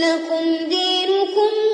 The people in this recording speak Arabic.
لكم دينكم